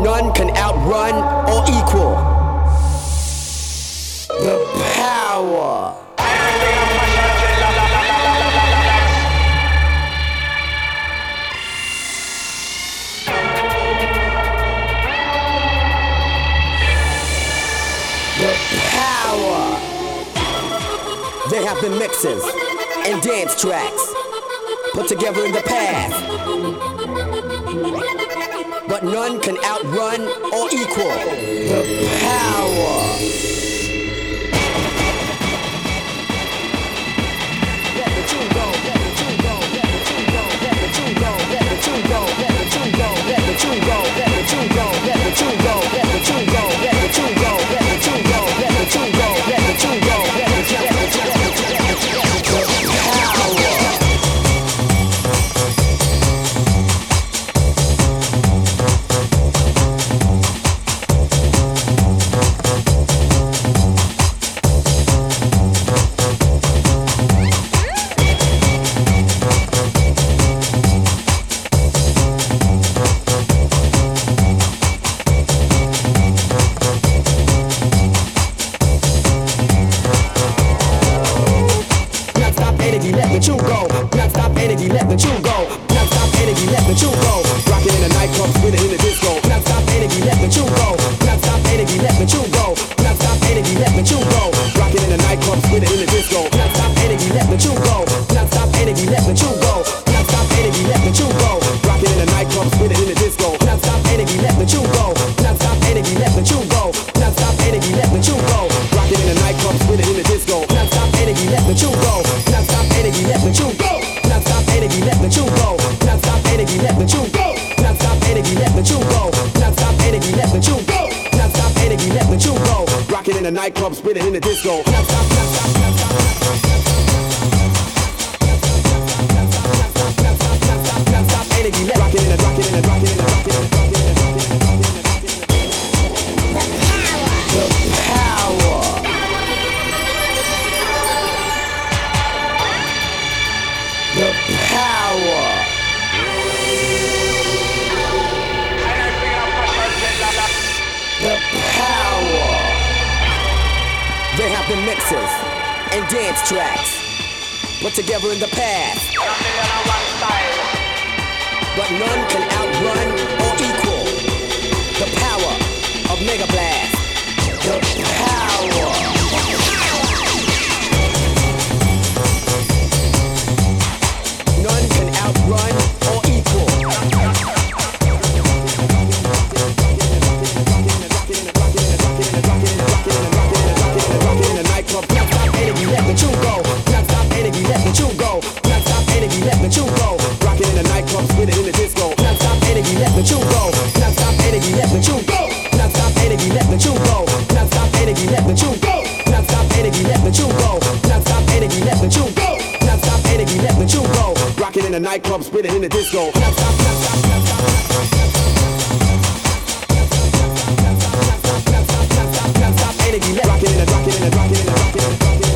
None can outrun or equal the power. Have been mixes and dance tracks put together in the past. But none can outrun or equal let tune go. Rocking in the nightclub, spinning in the disco. Non-stop energy, let the tune go. Non-stop energy, let the tune go. Non-stop energy, let the tune go. Rocking in the nightclub, spinning in the disco. Non-stop energy, let the tune go. Non-stop energy, let the tune go. Non-stop energy, let the tune go. Rocking in the nightclub, spinning in the disco. Non-stop energy, let the tune go. Non-stop energy, the nightclub, spinning in the disco. Stop, stop, stop, rocking and rocking and rocking been mixes and dance tracks put together in the past. But none can outrun or equal the power of Mega Blast. in the nightclub, spit it in the disco. Rockin' in the, rockin' in the, rockin' in the, rockin' in the.